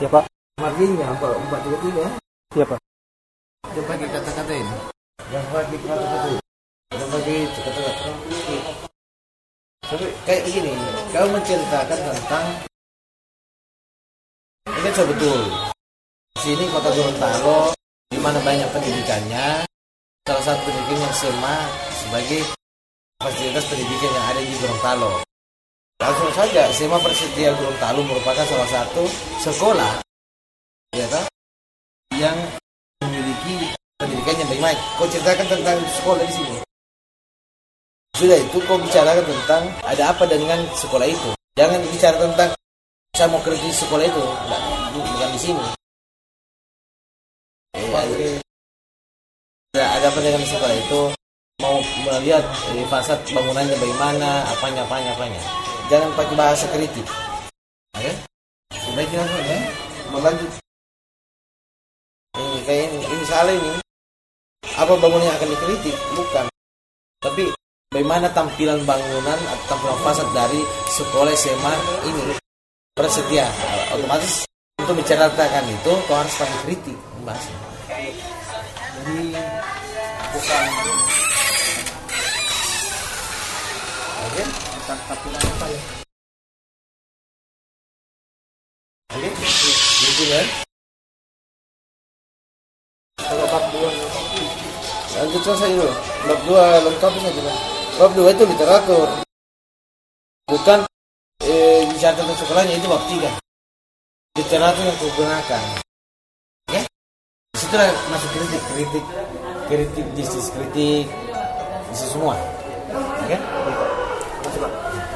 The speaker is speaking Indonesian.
Ya Pak. Marginya empat empat tiga tiga. Ya Pak. Yang pakai kata-kata ini. Yang pakai kata-kata. Tapi kayak begini, kau menceritakan tentang ini kan betul. Sini kota Gorontalo, di mana banyak pendidikannya. Salah satu pendidikan yang SMA sebagai fasilitas pendidikan yang ada di Gorontalo. Langsung saja, SMA Persetia Gorontalo merupakan salah satu sekolah ya kan, yang memiliki pendidikan yang baik. Kau ceritakan tentang sekolah di sini. Sudah itu kau bicarakan tentang ada apa dengan sekolah itu. Jangan bicara tentang saya mau kerja di sekolah itu, Nggak, bukan di sini. Eh, ada, ada apa dengan sekolah itu? Mau melihat fasad bangunannya bagaimana, apanya, apanya, apanya. Jangan pakai bahasa kritik. Oke? Sebaiknya ya, melanjut. Ini kayak ini, ini salah ini. Apa bangunan yang akan dikritik? Bukan. Tapi bagaimana tampilan bangunan atau tampilan fasad dari sekolah SMA ini bersedia otomatis untuk menceritakan itu kau harus pakai kritik membahasnya Jadi bukan oke bukan tampilan ya? gitu kan bab dua lanjut selesai dulu bab dua lengkap saja kan bab dua itu literatur bukan eh, bicara tentang sekolahnya itu bab tiga literatur yang kau gunakan oke di situlah masuk kritik kritik kritik kritik semua oke 去吧？